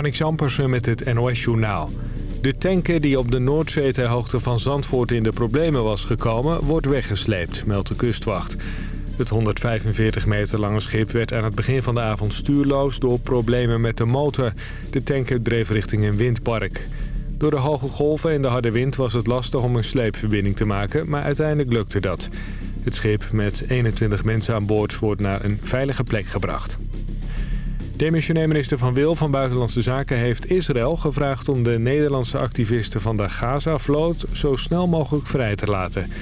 Marnix Ampersen met het NOS-journaal. De tanker die op de Noordzee ter hoogte van Zandvoort in de problemen was gekomen... wordt weggesleept, meldt de kustwacht. Het 145 meter lange schip werd aan het begin van de avond stuurloos... door problemen met de motor. De tanker dreef richting een windpark. Door de hoge golven en de harde wind was het lastig om een sleepverbinding te maken... maar uiteindelijk lukte dat. Het schip met 21 mensen aan boord wordt naar een veilige plek gebracht. Demissionair minister Van Wil van Buitenlandse Zaken heeft Israël gevraagd om de Nederlandse activisten van de Gaza-vloot zo snel mogelijk vrij te laten.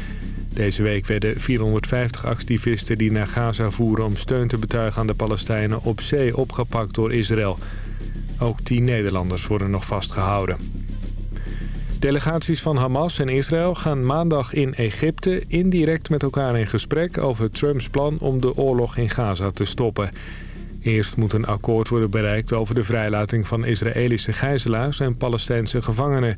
Deze week werden 450 activisten die naar Gaza voeren om steun te betuigen aan de Palestijnen op zee opgepakt door Israël. Ook 10 Nederlanders worden nog vastgehouden. Delegaties van Hamas en Israël gaan maandag in Egypte indirect met elkaar in gesprek over Trumps plan om de oorlog in Gaza te stoppen. Eerst moet een akkoord worden bereikt over de vrijlating van Israëlische gijzelaars en Palestijnse gevangenen.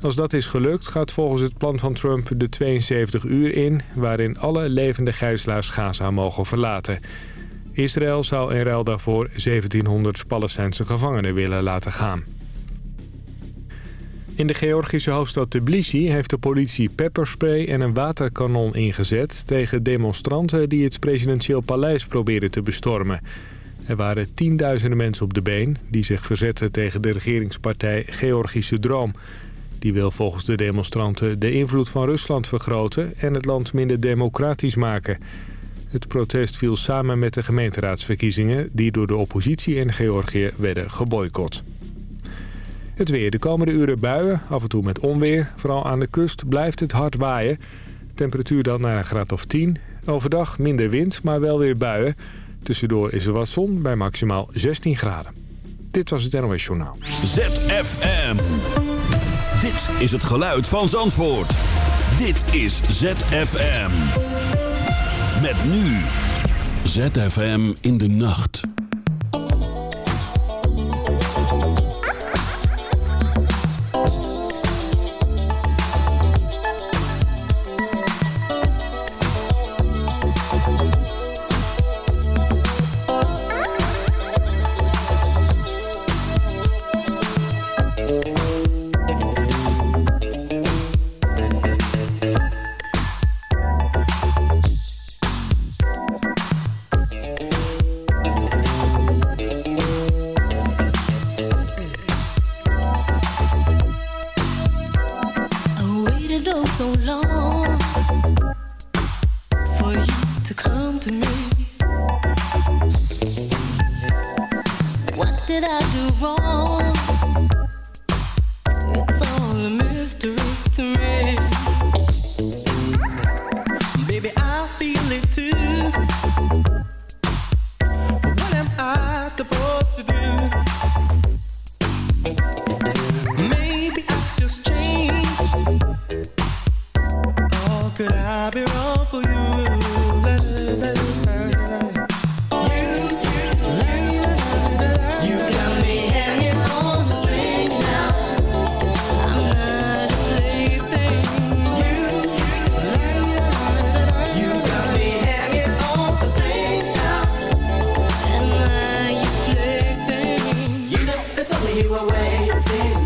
Als dat is gelukt gaat volgens het plan van Trump de 72 uur in... waarin alle levende gijzelaars Gaza mogen verlaten. Israël zou in ruil daarvoor 1700 Palestijnse gevangenen willen laten gaan. In de Georgische hoofdstad Tbilisi heeft de politie pepperspray en een waterkanon ingezet... tegen demonstranten die het presidentieel paleis probeerden te bestormen... Er waren tienduizenden mensen op de been die zich verzetten tegen de regeringspartij Georgische Droom. Die wil volgens de demonstranten de invloed van Rusland vergroten en het land minder democratisch maken. Het protest viel samen met de gemeenteraadsverkiezingen die door de oppositie in Georgië werden geboycott. Het weer. De komende uren buien, af en toe met onweer. Vooral aan de kust blijft het hard waaien. Temperatuur dan naar een graad of 10. Overdag minder wind, maar wel weer buien. Tussendoor is er wat zon bij maximaal 16 graden. Dit was het NOS Journaal. ZFM. Dit is het geluid van Zandvoort. Dit is ZFM. Met nu. ZFM in de nacht. you were waiting.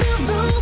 the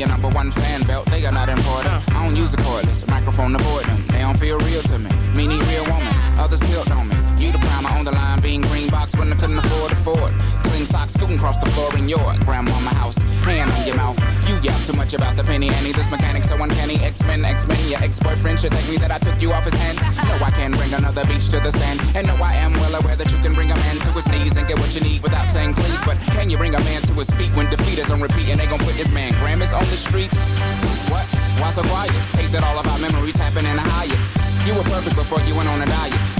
your number one fan belt, they are not important. I don't use a cordless microphone to board them. They don't feel real to me. Me need real woman, others built on me. You the primer on the line, being green box when I couldn't afford to afford. Clean socks, scooting across the floor in your grandmama house. Pan on your mouth. You yell too much about the penny any. This mechanic so uncanny. X-Men, X-Men, your ex-boyfriend should thank me that I took you off his hands. No, I can bring another beach to the sand. And no, I am well aware that you can bring a man to his knees and get what you need without saying please. But can you bring a man to his feet when defeat is on repeat and they gon' put this man Grammys on the street? What? Why so quiet? Hate that all of our memories happen in a higher. You were perfect before you went on a diet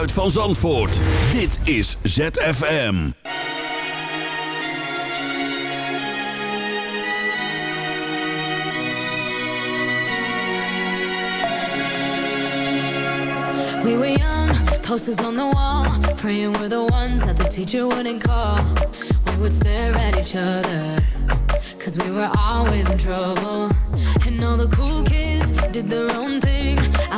Geluid van Zandvoort. Dit is ZFM. We were young, posters on the wall, praying we're the ones that the teacher wouldn't call. We would stare at each other, cause we were always in trouble. And all the cool kids did their own thing.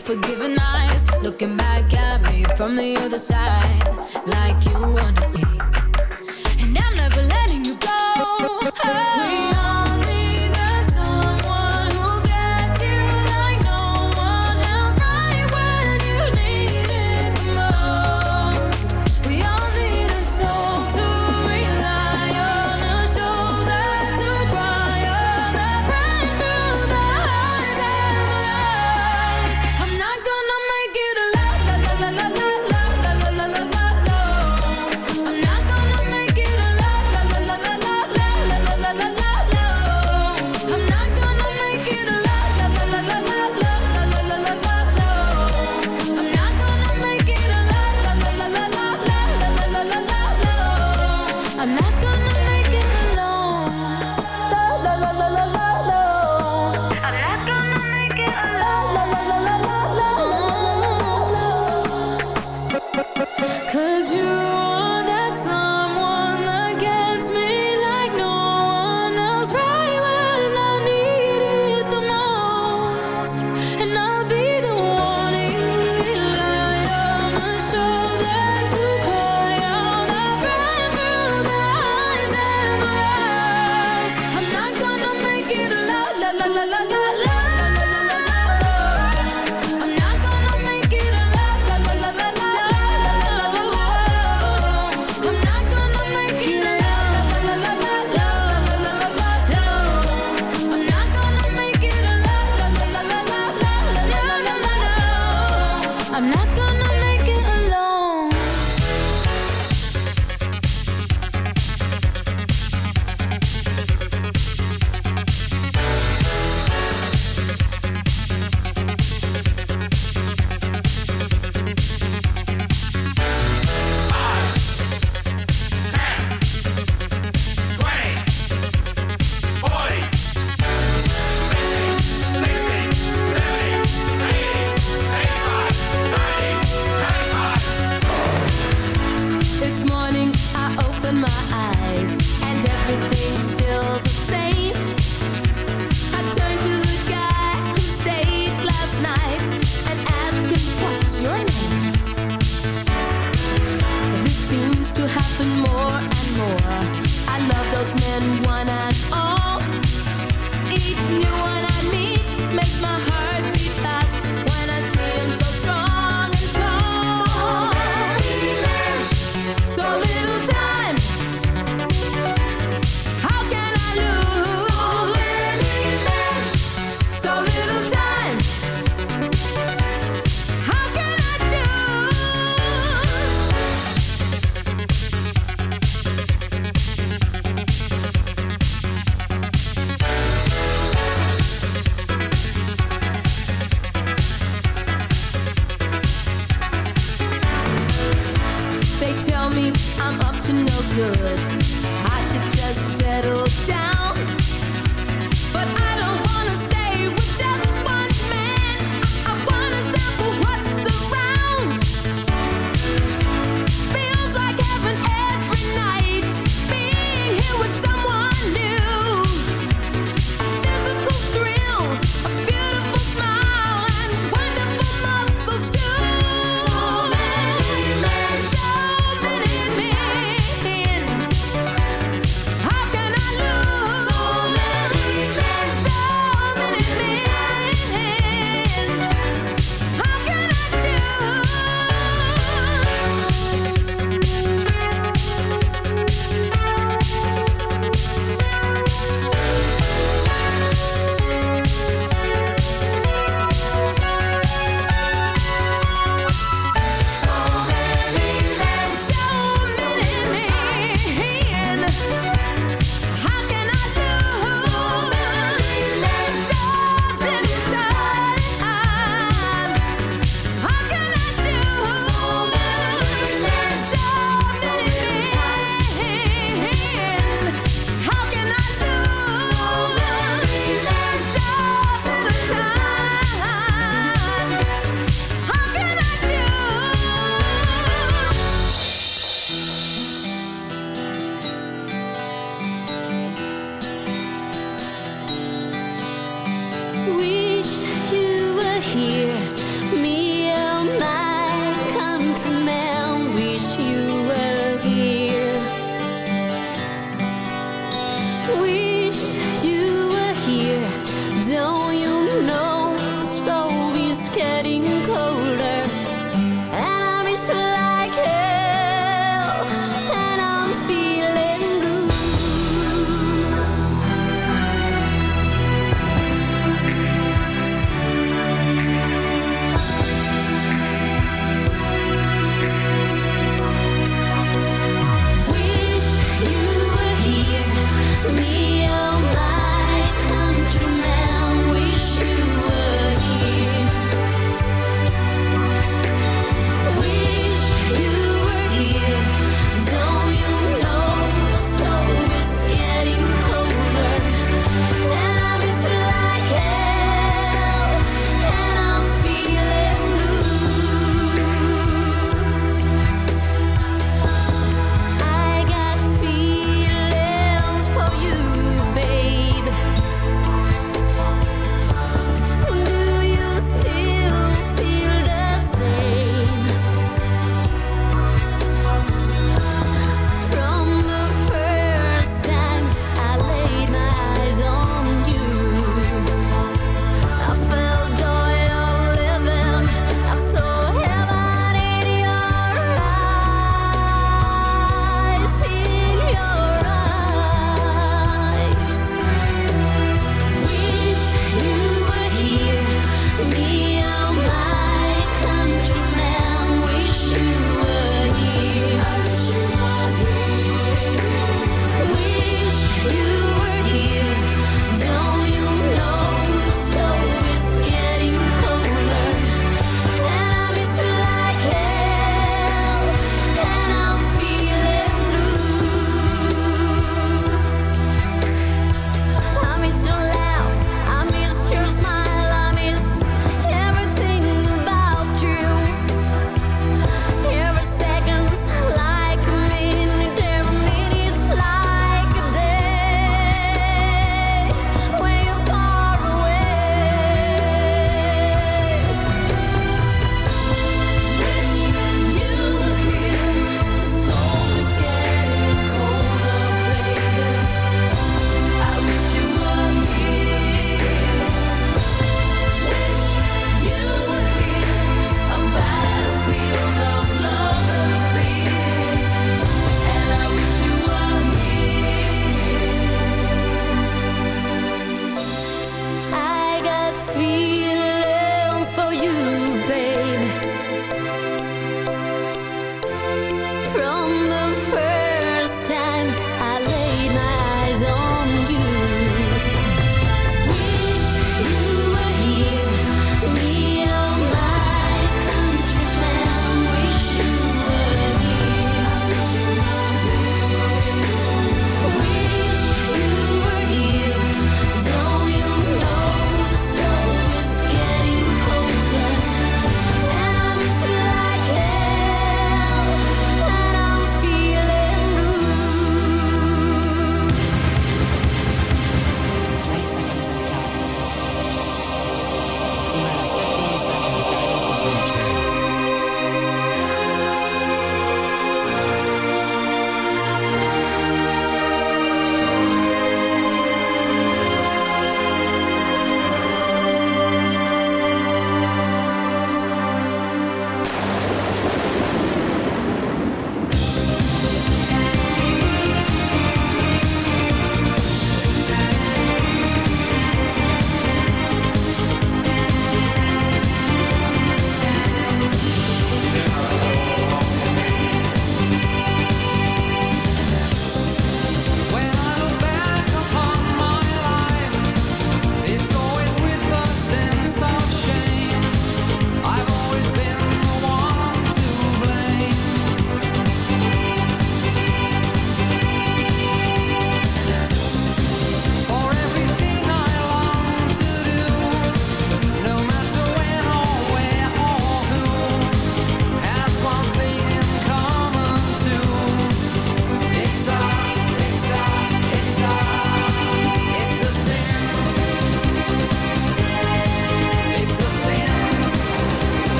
forgiving eyes looking back at me from the other side, like you understand. And I'm never letting you go. Oh.